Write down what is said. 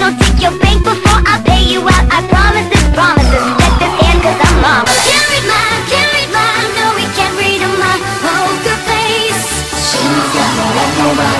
no take your bank before I pay you out. I promise this, promise this Let this hand cause I'm mama Can't read mine, can't read mine. No, we can't read my Poker face. She's got me like nobody